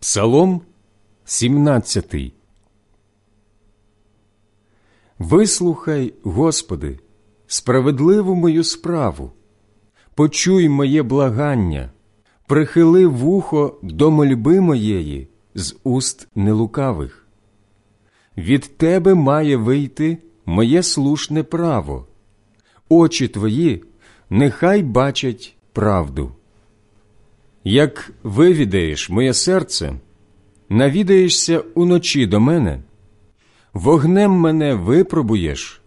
Псалом 17 Вислухай, Господи, справедливу мою справу, почуй моє благання, прихили вухо до мольби моєї з уст нелукавих. Від Тебе має вийти моє слушне право, очі Твої нехай бачать правду. Як вивідаєш моє серце, навідаєшся уночі до мене, вогнем мене випробуєш,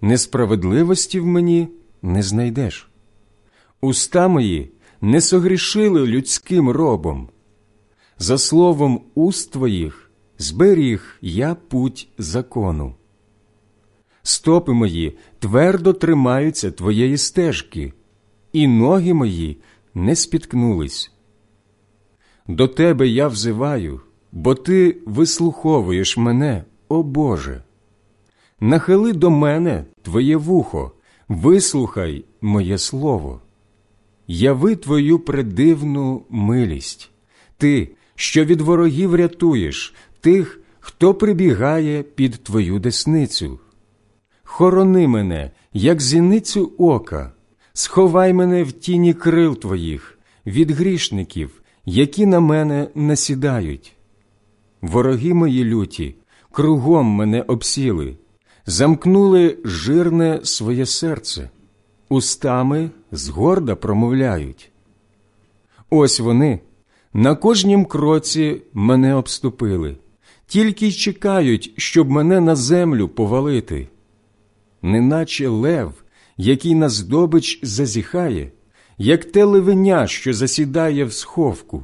несправедливості в мені не знайдеш. Уста мої не согрішили людським робом. За словом уст твоїх зберіг я путь закону. Стопи мої твердо тримаються твоєї стежки, і ноги мої не спіткнулись. До тебе я взиваю, бо ти вислуховуєш мене, о Боже. Нахили до мене твоє вухо, вислухай моє слово. Яви твою предивну милість, ти, що від ворогів рятуєш, тих, хто прибігає під твою десницю. Хорони мене, як зіницю ока, сховай мене в тіні крил твоїх, від грішників, які на мене насідають. Вороги мої люті, кругом мене обсіли, замкнули жирне своє серце, устами згорда промовляють. Ось вони на кожнім кроці мене обступили, тільки й чекають, щоб мене на землю повалити. Неначе лев, який на здобич зазіхає, як те левеня, що засідає в сховку.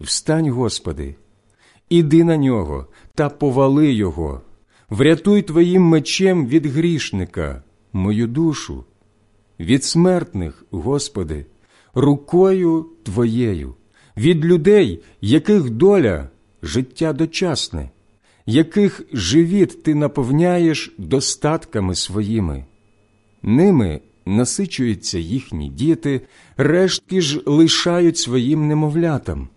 Встань, Господи, іди на нього та повали його, врятуй Твоїм мечем від грішника, мою душу, від смертних, Господи, рукою Твоєю, від людей, яких доля життя дочасне, яких живіт ти наповняєш достатками своїми. Ними насичуються їхні діти, рештки ж лишають своїм немовлятам.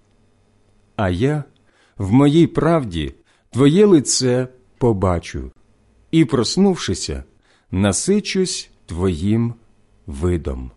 А я в моїй правді Твоє лице побачу і, проснувшися, насичусь Твоїм видом.